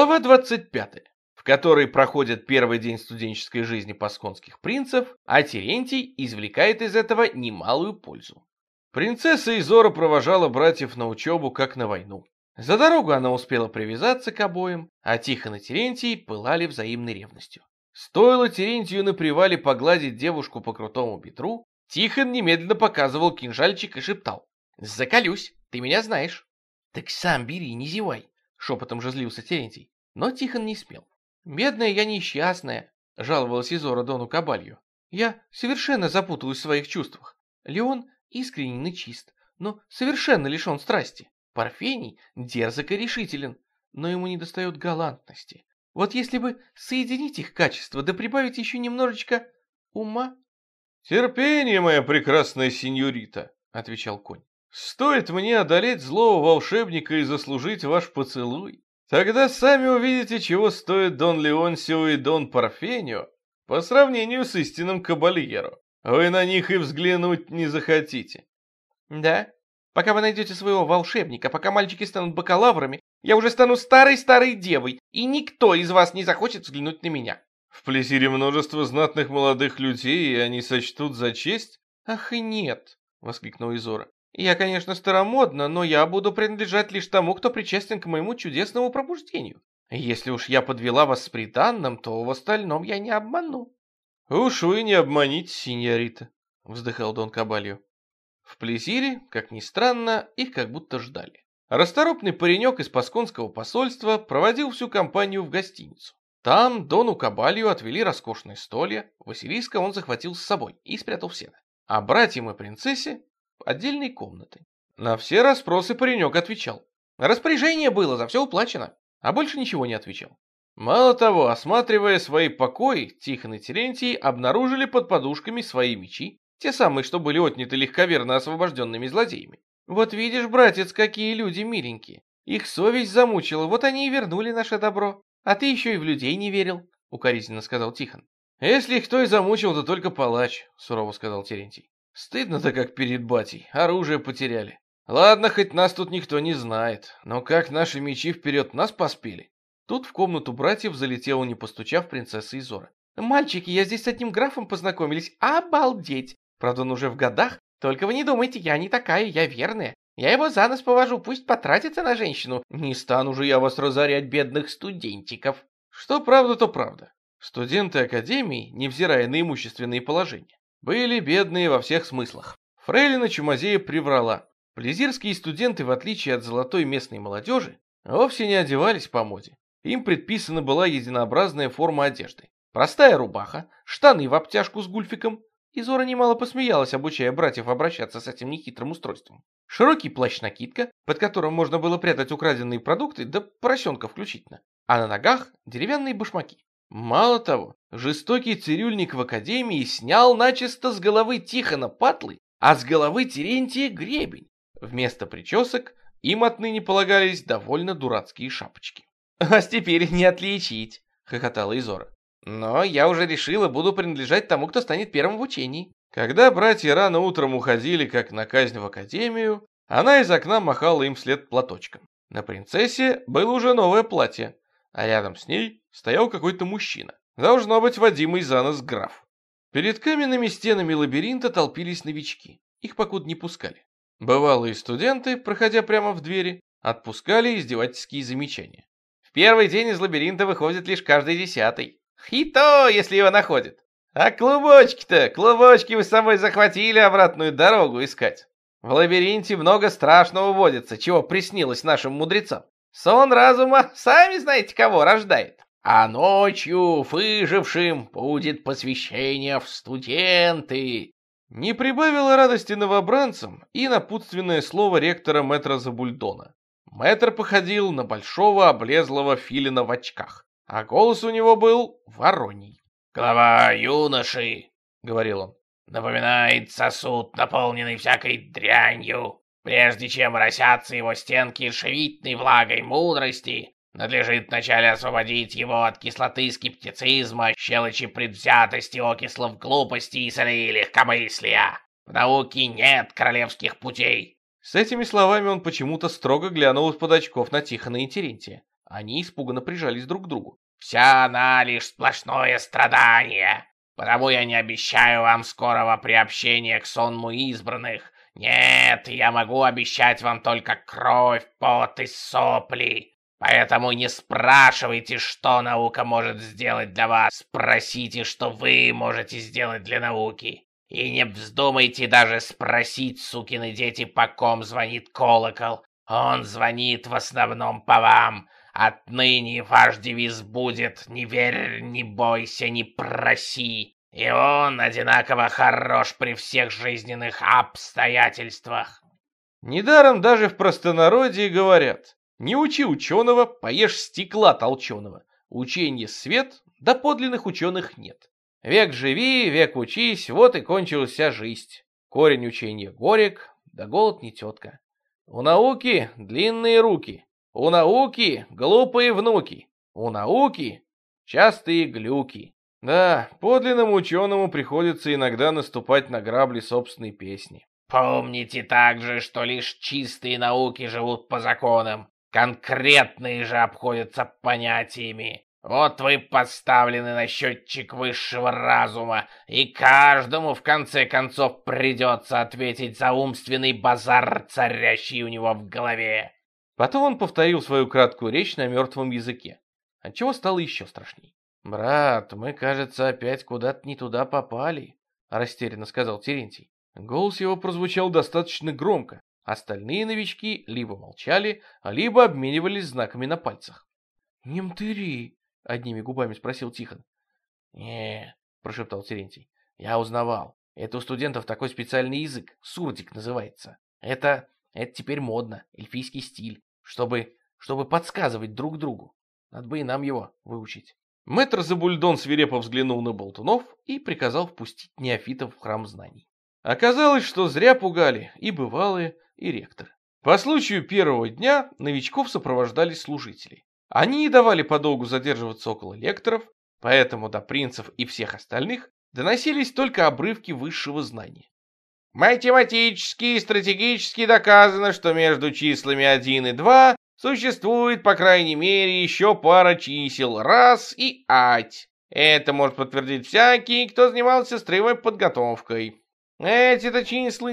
Глава 25, в которой проходит первый день студенческой жизни пасконских принцев, а Терентий извлекает из этого немалую пользу. Принцесса Изора провожала братьев на учебу, как на войну. За дорогу она успела привязаться к обоим, а Тихон и Терентий пылали взаимной ревностью. Стоило Терентию на привале погладить девушку по крутому бедру, Тихон немедленно показывал кинжальчик и шептал. «Заколюсь, ты меня знаешь». «Так сам бери, не зевай», — шепотом же злился Терентий. Но Тихон не смел. «Бедная я несчастная», — жаловалась Изора Дону Кабалью. «Я совершенно запуталась в своих чувствах. Леон искренен и чист, но совершенно лишен страсти. Парфений дерзок и решителен, но ему недостает галантности. Вот если бы соединить их качества, да прибавить еще немножечко ума...» «Терпение, моя прекрасная сеньорита», — отвечал конь. «Стоит мне одолеть злого волшебника и заслужить ваш поцелуй, тогда сами увидите, чего стоит Дон Леонсио и Дон Парфенио по сравнению с истинным кабальеро. Вы на них и взглянуть не захотите». «Да? Пока вы найдете своего волшебника, пока мальчики станут бакалаврами, я уже стану старой-старой девой, и никто из вас не захочет взглянуть на меня». «В Плесире множество знатных молодых людей, и они сочтут за честь?» «Ах и нет!» — воскликнула Изора. Я, конечно, старомодна, но я буду принадлежать лишь тому, кто причастен к моему чудесному пробуждению. Если уж я подвела вас с приданным, то в остальном я не обману. Уж вы не обманите, синьорита, вздыхал Дон Кабальо. В Плезире, как ни странно, их как будто ждали. Расторопный паренек из пасконского посольства проводил всю компанию в гостиницу. Там Дону Кабалью отвели роскошные столья, Василиска он захватил с собой и спрятал в сено. А братьям и принцессе отдельной комнаты. На все расспросы паренек отвечал. Распоряжение было, за все уплачено, а больше ничего не отвечал. Мало того, осматривая свои покои, Тихон и Терентий обнаружили под подушками свои мечи, те самые, что были отняты легковерно освобожденными злодеями. Вот видишь, братец, какие люди миленькие. Их совесть замучила, вот они и вернули наше добро. А ты еще и в людей не верил, укоризненно сказал Тихон. Если их кто и замучил, то только палач, сурово сказал Терентий. Стыдно-то как перед батей, оружие потеряли. Ладно, хоть нас тут никто не знает, но как наши мечи вперед нас поспели? Тут в комнату братьев залетела, не постучав, принцесса Изора. «Мальчики, я здесь с одним графом познакомились. Обалдеть! Правда, он уже в годах. Только вы не думайте, я не такая, я верная. Я его за нос повожу, пусть потратится на женщину. Не стану же я вас разорять, бедных студентиков». Что правда, то правда. Студенты Академии, невзирая на имущественные положения, были бедные во всех смыслах. Фрейлина Чумазея приврала. Плезирские студенты, в отличие от золотой местной молодежи, вовсе не одевались по моде. Им предписана была единообразная форма одежды. Простая рубаха, штаны в обтяжку с гульфиком. И Зора немало посмеялась, обучая братьев обращаться с этим нехитрым устройством. Широкий плащ-накидка, под которым можно было прятать украденные продукты, да поросенка включительно. А на ногах деревянные башмаки. Мало того, жестокий цирюльник в академии снял начисто с головы Тихона патлы, а с головы Терентия гребень. Вместо причесок им отныне полагались довольно дурацкие шапочки. «Вас теперь не отличить», — хохотала Изора. «Но я уже решила, буду принадлежать тому, кто станет первым в учении». Когда братья рано утром уходили, как на казнь в академию, она из окна махала им вслед платочком. На принцессе было уже новое платье, а рядом с ней стоял какой-то мужчина. Должно быть Вадимый за нос граф. Перед каменными стенами лабиринта толпились новички. Их покуда не пускали. Бывалые студенты, проходя прямо в двери, отпускали издевательские замечания. В первый день из лабиринта выходит лишь каждый десятый. И то, если его находят. А клубочки-то, клубочки вы с собой захватили обратную дорогу искать. В лабиринте много страшного водится, чего приснилось нашим мудрецам. Сон разума, сами знаете кого, рождает. А ночью выжившим будет посвящение в студенты. Не прибавило радости новобранцам и напутственное слово ректора мэтра Забульдона. Мэтр походил на большого облезлого филина в очках, а голос у него был вороний. «Голова юноши», — говорил он, — «напоминает сосуд, наполненный всякой дрянью. Прежде чем росятся его стенки живительной влагой мудрости, надлежит вначале освободить его от кислоты скептицизма, щелочи предвзятости, окислов глупости и солей легкомыслия. В науке нет королевских путей. С этими словами он почему-то строго глянул из-под очков на Тихона и Терентия, Они испуганно прижались друг к другу. «Вся она лишь сплошное страдание. Потому я не обещаю вам скорого приобщения к сонму избранных. Нет, я могу обещать вам только кровь, пот и сопли. Поэтому не спрашивайте, что наука может сделать для вас. Спросите, что вы можете сделать для науки. И не вздумайте даже спросить, сукины дети, по ком звонит колокол. Он звонит в основном по вам. Отныне ваш девиз будет «Не верь, не бойся, не проси». И он одинаково хорош при всех жизненных обстоятельствах. Недаром даже в простонародье говорят «Не учи ученого, поешь стекла толченого». Учение свет, да подлинных ученых нет. Век живи, век учись, вот и кончилась вся жизнь. Корень учения горек, да голод не тетка. У науки длинные руки, у науки глупые внуки, у науки частые глюки. Да, подлинному ученому приходится иногда наступать на грабли собственной песни. Помните также, что лишь чистые науки живут по законам, конкретные же обходятся понятиями. Вот вы поставлены на счетчик высшего разума, и каждому в конце концов придется ответить за умственный базар, царящий у него в голове. Потом он повторил свою краткую речь на мертвом языке, отчего стало еще страшней. «Брат, мы, кажется, опять куда-то не туда попали», — растерянно сказал Терентий. Голос его прозвучал достаточно громко. Остальные новички либо молчали, либо обменивались знаками на пальцах. «Немтыри», — одними губами спросил Тихон. не прошептал Терентий. «Я узнавал. Это у студентов такой специальный язык, сурдик называется. Это... это теперь модно, эльфийский стиль чтобы... чтобы подсказывать друг другу. Надо бы и нам его выучить. Мэтр Забульдон свирепо взглянул на болтунов и приказал впустить неофитов в храм знаний. Оказалось, что зря пугали и бывалые, и ректор. По случаю первого дня новичков сопровождали служители. Они не давали подолгу задерживаться около лекторов, поэтому до принцев и всех остальных доносились только обрывки высшего знания. Математически и стратегически доказано, что между числами 1 и 2 существует, по крайней мере, еще пара чисел раз и ать. Это может подтвердить всякий, кто занимался строевой подготовкой. Эти-то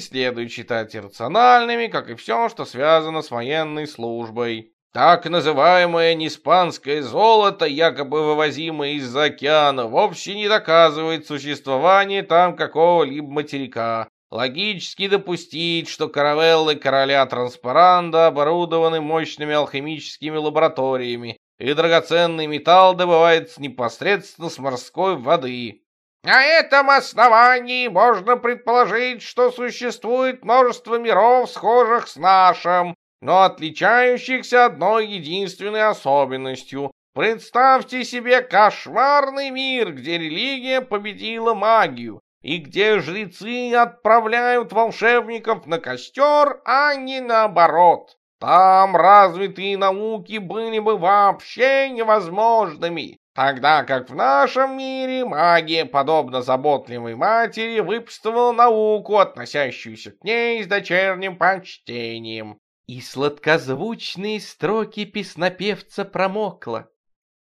следует считать иррациональными, как и все, что связано с военной службой. Так называемое неспанское золото, якобы вывозимое из-за океана, вовсе не доказывает существование там какого-либо материка. Логически допустить, что каравеллы короля Транспаранда оборудованы мощными алхимическими лабораториями, и драгоценный металл добывается непосредственно с морской воды. На этом основании можно предположить, что существует множество миров, схожих с нашим, но отличающихся одной единственной особенностью. Представьте себе кошмарный мир, где религия победила магию, и где жрецы отправляют волшебников на костер, а не наоборот. Там развитые науки были бы вообще невозможными, тогда как в нашем мире магия, подобно заботливой матери, выписывала науку, относящуюся к ней с дочерним почтением. И сладкозвучные строки песнопевца промокла.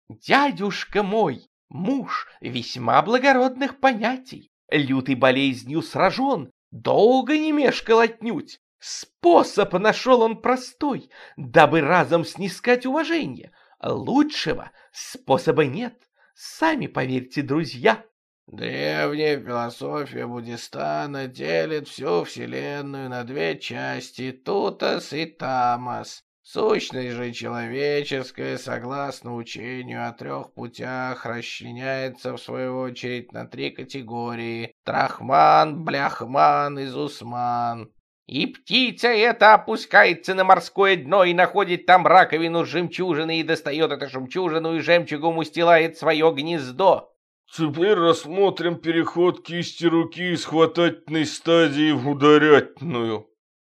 «Дядюшка мой, муж весьма благородных понятий, лютой болезнью сражен, долго не мешкал отнюдь. Способ нашел он простой, дабы разом снискать уважение. Лучшего способа нет, сами поверьте, друзья. Древняя философия Буддистана делит всю Вселенную на две части — Тутас и Тамас. Сущность же человеческая, согласно учению о трех путях, расчленяется в свою очередь на три категории – Трахман, Бляхман и Зусман. И птица эта опускается на морское дно и находит там раковину жемчужины и достает эту жемчужину и жемчугом устилает свое гнездо. Теперь рассмотрим переход кисти руки из хватательной стадии в ударятельную.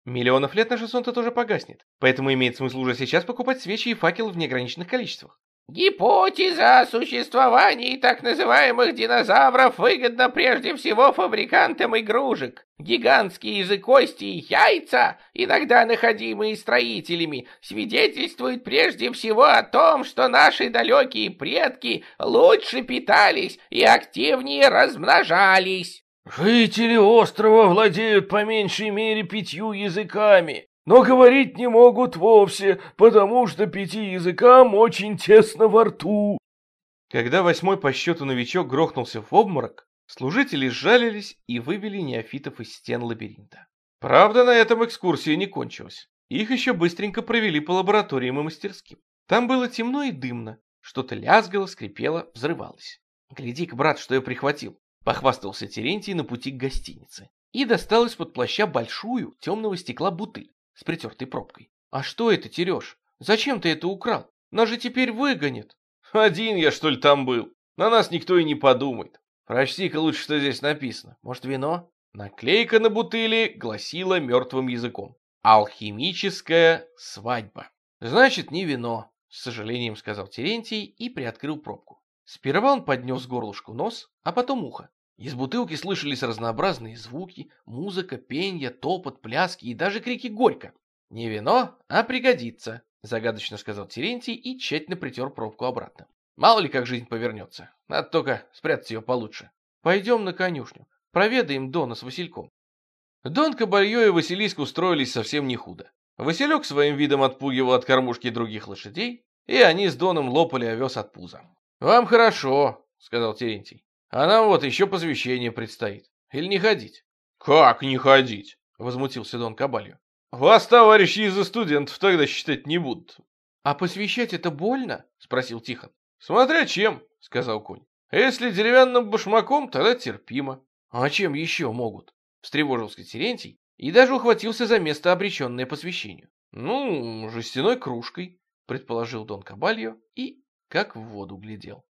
Миллионов лет наше солнце тоже погаснет, поэтому имеет смысл уже сейчас покупать свечи и факелы в неограниченных количествах. Гипотеза о существовании так называемых динозавров выгодна прежде всего фабрикантам игрушек. Гигантские язык кости и яйца, иногда находимые строителями, свидетельствуют прежде всего о том, что наши далекие предки лучше питались и активнее размножались. Жители острова владеют по меньшей мере пятью языками, но говорить не могут вовсе, потому что пяти языкам очень тесно во рту. Когда восьмой по счету новичок грохнулся в обморок, служители сжалились и вывели неофитов из стен лабиринта. Правда, на этом экскурсия не кончилась. Их еще быстренько провели по лабораториям и мастерским. Там было темно и дымно, что-то лязгало, скрипело, взрывалось. «Гляди-ка, брат, что я прихватил!» — похвастался Терентий на пути к гостинице. И достал из-под плаща большую, темного стекла бутыль с притертой пробкой. «А что это, Тереш? Зачем ты это украл? Нас же теперь выгонят!» «Один я, что ли, там был? На нас никто и не подумает. Прочти-ка лучше, что здесь написано. Может, вино?» Наклейка на бутыли гласила мертвым языком. «Алхимическая свадьба». «Значит, не вино», — с сожалением сказал Терентий и приоткрыл пробку. Сперва он поднес горлышку нос, а потом ухо. Из бутылки слышались разнообразные звуки, музыка, пенье, топот, пляски и даже крики «Горько!». «Не вино, а пригодится», — загадочно сказал Терентий и тщательно притер пробку обратно. «Мало ли как жизнь повернется. Надо только спрятать ее получше. Пойдем на конюшню, проведаем Дона с Васильком». Дон Кабальё и Василиск устроились совсем не худо. Василек своим видом отпугивал от кормушки других лошадей, и они с Доном лопали овес от пуза. «Вам хорошо», — сказал Терентий. А нам вот еще посвящение предстоит. Или не ходить? Как не ходить? Возмутился Дон Кабалью. Вас, товарищи из-за студентов, тогда считать не будут. А посвящать это больно? Спросил Тихон. Смотря чем, сказал конь. Если деревянным башмаком, тогда терпимо. А чем еще могут? Встревожился Терентий и даже ухватился за место, обреченное посвящению. Ну, жестяной кружкой, предположил Дон Кабальо и как в воду глядел.